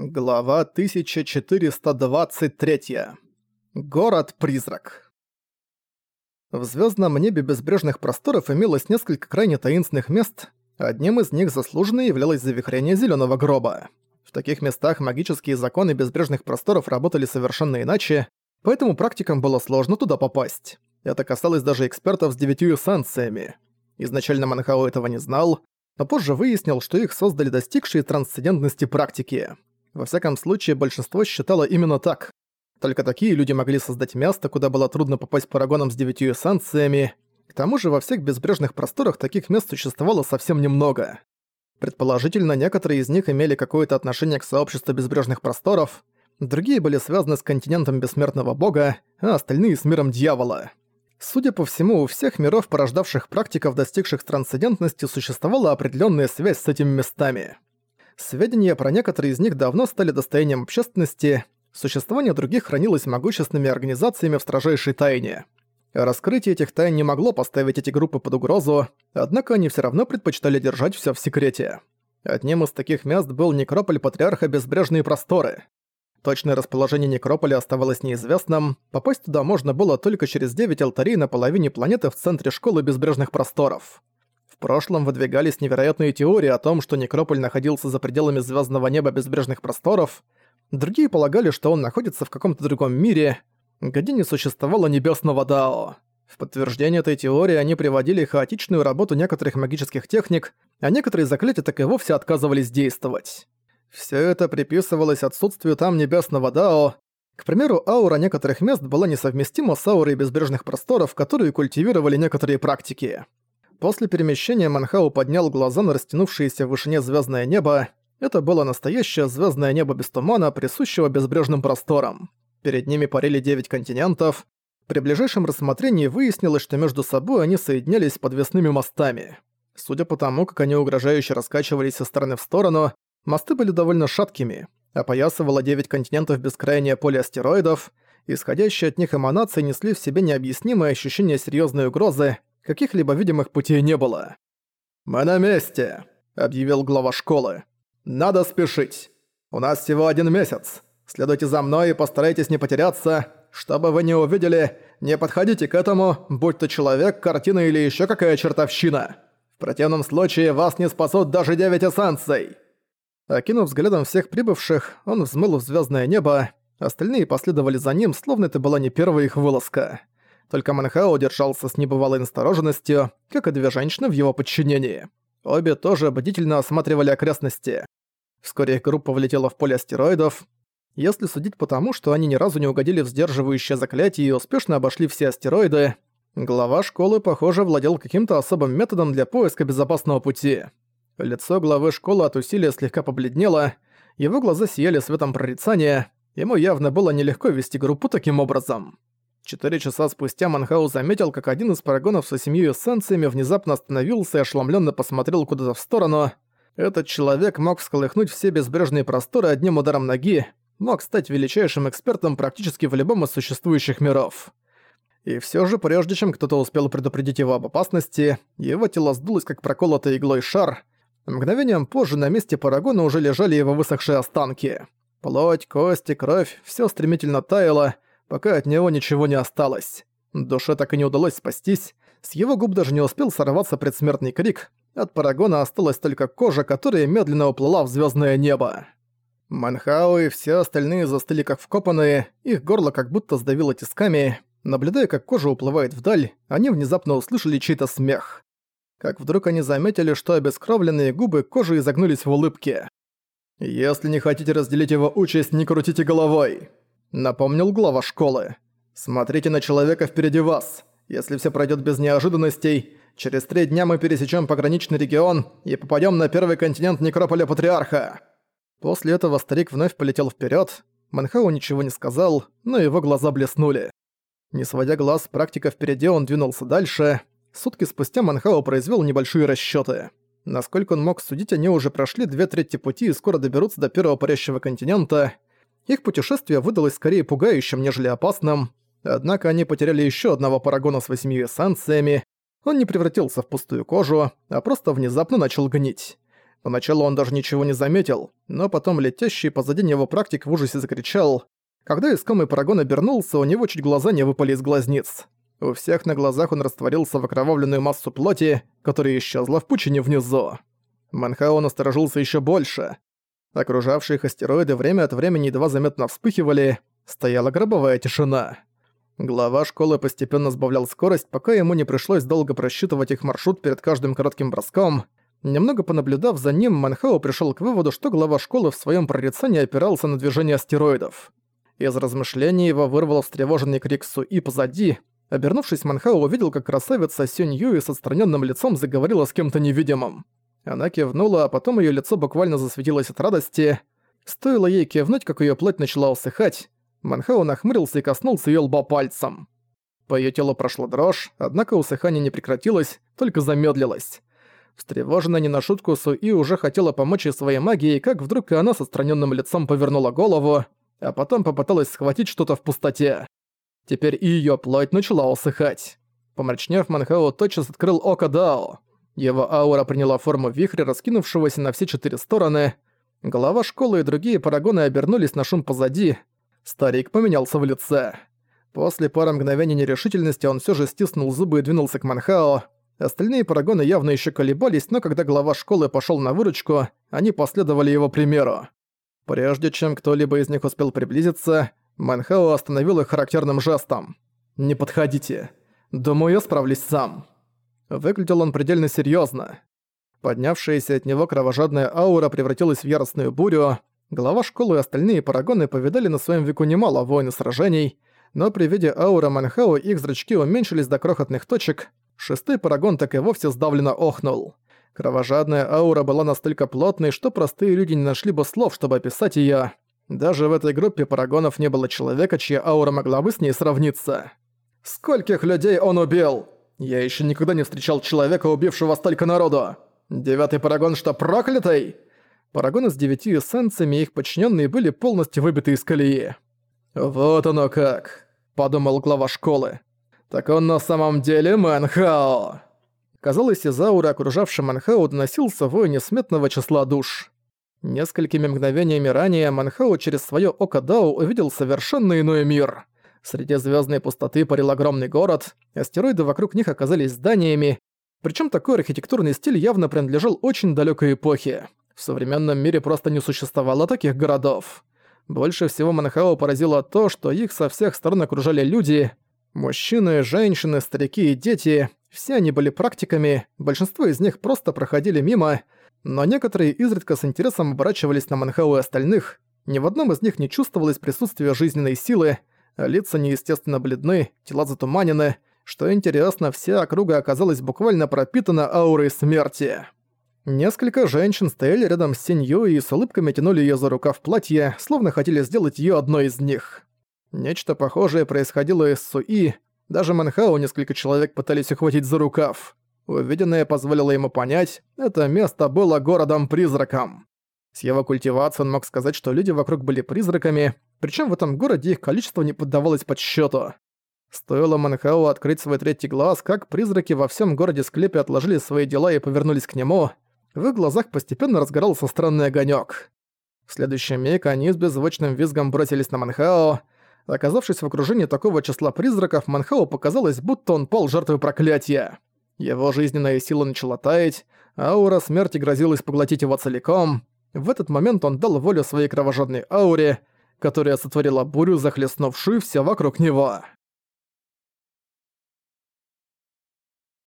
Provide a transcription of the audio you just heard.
Глава 1423. Город-призрак. В звездном небе безбрежных просторов имелось несколько крайне таинственных мест. Одним из них заслуженно являлось завихрение Зеленого гроба. В таких местах магические законы безбрежных просторов работали совершенно иначе, поэтому практикам было сложно туда попасть. Это касалось даже экспертов с девятью эссенциями. Изначально Манхао этого не знал, но позже выяснил, что их создали достигшие трансцендентности практики. Во всяком случае, большинство считало именно так. Только такие люди могли создать место, куда было трудно попасть парагоном с девятью эссенциями. К тому же во всех безбрежных просторах таких мест существовало совсем немного. Предположительно, некоторые из них имели какое-то отношение к сообществу безбрежных просторов, другие были связаны с континентом бессмертного бога, а остальные с миром дьявола. Судя по всему, у всех миров, порождавших практиков, достигших трансцендентности, существовала определенная связь с этими местами. Сведения про некоторые из них давно стали достоянием общественности, существование других хранилось могущественными организациями в строжайшей тайне. Раскрытие этих тайн не могло поставить эти группы под угрозу, однако они все равно предпочитали держать все в секрете. Одним из таких мест был некрополь Патриарха Безбрежные Просторы. Точное расположение некрополя оставалось неизвестным, попасть туда можно было только через девять алтарей на половине планеты в центре Школы Безбрежных Просторов. В прошлом выдвигались невероятные теории о том, что некрополь находился за пределами звездного неба безбрежных просторов. Другие полагали, что он находится в каком-то другом мире, где не существовало небесного Дао. В подтверждение этой теории они приводили хаотичную работу некоторых магических техник, а некоторые заклятия так и вовсе отказывались действовать. Все это приписывалось отсутствию там небесного Дао. К примеру, аура некоторых мест была несовместима с аурой безбрежных просторов, которые культивировали некоторые практики. После перемещения Манхау поднял глаза на растянувшееся в вышине звездное небо. Это было настоящее звездное небо без тумана, присущего безбрежным просторам. Перед ними парили девять континентов. При ближайшем рассмотрении выяснилось, что между собой они соединялись подвесными мостами. Судя по тому, как они угрожающе раскачивались из стороны в сторону, мосты были довольно шаткими. Опоясывало девять континентов бескрайнее поле астероидов. Исходящие от них эманации несли в себе необъяснимое ощущение серьезной угрозы, каких-либо видимых путей не было. «Мы на месте», — объявил глава школы. «Надо спешить. У нас всего один месяц. Следуйте за мной и постарайтесь не потеряться. Что бы вы ни увидели, не подходите к этому, будь то человек, картина или еще какая чертовщина. В противном случае вас не спасут даже девять эссенций». Окинув взглядом всех прибывших, он взмыл в звездное небо, остальные последовали за ним, словно это была не первая их вылазка. Только Манхао держался с небывалой настороженностью, как и две женщины в его подчинении. Обе тоже бдительно осматривали окрестности. Вскоре их группа влетела в поле астероидов. Если судить по тому, что они ни разу не угодили в сдерживающее заклятие и успешно обошли все астероиды, глава школы, похоже, владел каким-то особым методом для поиска безопасного пути. Лицо главы школы от усилия слегка побледнело, его глаза сияли светом прорицания, ему явно было нелегко вести группу таким образом. Четыре часа спустя Манхау заметил, как один из парагонов со семью эссенциями внезапно остановился и ошеломленно посмотрел куда-то в сторону. Этот человек мог всколыхнуть все безбрежные просторы одним ударом ноги, мог стать величайшим экспертом практически в любом из существующих миров. И все же, прежде чем кто-то успел предупредить его об опасности, его тело сдулось как проколотый иглой шар. Мгновением позже на месте парагона уже лежали его высохшие останки. Плоть, кости, кровь – все стремительно таяло, пока от него ничего не осталось. Душе так и не удалось спастись, с его губ даже не успел сорваться предсмертный крик, от Парагона осталась только кожа, которая медленно уплыла в звездное небо. Манхау и все остальные застыли как вкопанные, их горло как будто сдавило тисками. Наблюдая, как кожа уплывает вдаль, они внезапно услышали чей-то смех. Как вдруг они заметили, что обескровленные губы кожи изогнулись в улыбке. «Если не хотите разделить его участь, не крутите головой!» Напомнил глава школы. «Смотрите на человека впереди вас. Если все пройдет без неожиданностей, через три дня мы пересечем пограничный регион и попадем на первый континент Некрополя Патриарха». После этого старик вновь полетел вперед. Манхау ничего не сказал, но его глаза блеснули. Не сводя глаз практика впереди, он двинулся дальше. Сутки спустя Манхау произвел небольшие расчеты. Насколько он мог судить, они уже прошли две трети пути и скоро доберутся до первого парящего континента – их путешествие выдалось скорее пугающим, нежели опасным, однако они потеряли еще одного парагона с восьмью эссенциями. Он не превратился в пустую кожу, а просто внезапно начал гнить. Поначалу он даже ничего не заметил, но потом летящий позади него практик в ужасе закричал. Когда искомый парагон обернулся, у него чуть глаза не выпали из глазниц. У всех на глазах он растворился в окровавленную массу плоти, которая исчезла в пучине внизу. Манхао насторожился еще больше. Окружавшие их астероиды время от времени едва заметно вспыхивали, стояла гробовая тишина. Глава школы постепенно сбавлял скорость, пока ему не пришлось долго просчитывать их маршрут перед каждым коротким броском. Немного понаблюдав за ним, Манхао пришел к выводу, что глава школы в своем прорицании опирался на движение астероидов. Из размышлений его вырвал встревоженный крик Суи позади. Обернувшись, Манхао увидел, как красавица Сюнь Юи с отстраненным лицом заговорила с кем-то невидимым. Она кивнула, а потом ее лицо буквально засветилось от радости. Стоило ей кивнуть, как ее плоть начала усыхать. Манхао нахмурился и коснулся ее лба пальцем. По ее телу прошла дрожь, однако усыхание не прекратилось, только замедлилось. Встревоженная не на шутку Суи уже хотела помочь ей своей магией, как вдруг и она с отстраненным лицом повернула голову, а потом попыталась схватить что-то в пустоте. Теперь и ее плоть начала усыхать. Помрачнев, Манхао тотчас открыл око Дао. Его аура приняла форму вихря, раскинувшегося на все четыре стороны. Голова школы и другие парагоны обернулись на шум позади. Старик поменялся в лице. После пары мгновений нерешительности он все же стиснул зубы и двинулся к Манхао. Остальные парагоны явно еще колебались, но когда глава школы пошел на выручку, они последовали его примеру. Прежде чем кто-либо из них успел приблизиться, Манхао остановил их характерным жестом. «Не подходите. Думаю, я справлюсь сам». Выглядел он предельно серьезно. Поднявшаяся от него кровожадная аура превратилась в яростную бурю. Глава школы и остальные парагоны повидали на своем веку немало войн и сражений, но при виде ауры Манхао их зрачки уменьшились до крохотных точек. Шестой парагон так и вовсе сдавленно охнул. Кровожадная аура была настолько плотной, что простые люди не нашли бы слов, чтобы описать её. Даже в этой группе парагонов не было человека, чья аура могла бы с ней сравниться. «Скольких людей он убил?» Я еще никогда не встречал человека, убившего столько народу. Девятый парагон что, проклятый? Парагоны с девяти эссенциями и их подчиненные были полностью выбиты из колеи. «Вот оно как», — подумал глава школы. «Так он на самом деле Манхао». Казалось, из ауры, окружавшей Манхао, доносился вой несметного числа душ. Несколькими мгновениями ранее Манхао через свое око Дао увидел совершенно иной мир — Среди звездной пустоты парил огромный город, астероиды вокруг них оказались зданиями, причем такой архитектурный стиль явно принадлежал очень далекой эпохе. В современном мире просто не существовало таких городов. Больше всего Манхао поразило то, что их со всех сторон окружали люди. Мужчины, женщины, старики и дети. Все они были практиками, большинство из них просто проходили мимо, но некоторые изредка с интересом оборачивались на Манхао и остальных. Ни в одном из них не чувствовалось присутствия жизненной силы, лица неестественно бледны, тела затуманены. Что интересно, вся округа оказалась буквально пропитана аурой смерти. Несколько женщин стояли рядом с Синью и с улыбками тянули её за рукав платья, словно хотели сделать её одной из них. Нечто похожее происходило и с Суи, даже Манхау несколько человек пытались ухватить за рукав. Увиденное позволило ему понять, это место было городом-призраком. С его культивацией он мог сказать, что люди вокруг были призраками, причем в этом городе их количество не поддавалось подсчету. Стоило Манхау открыть свой третий глаз, как призраки во всем городе-склепе отложили свои дела и повернулись к нему. В их глазах постепенно разгорался странный огонек. В следующий миг они с беззвучным визгом бросились на Манхао. Оказавшись в окружении такого числа призраков, Манхао показалось, будто он пал жертвой проклятия. Его жизненная сила начала таять, аура смерти грозилась поглотить его целиком. В этот момент он дал волю своей кровожадной ауре, которая сотворила бурю, захлестнувшую все вокруг него.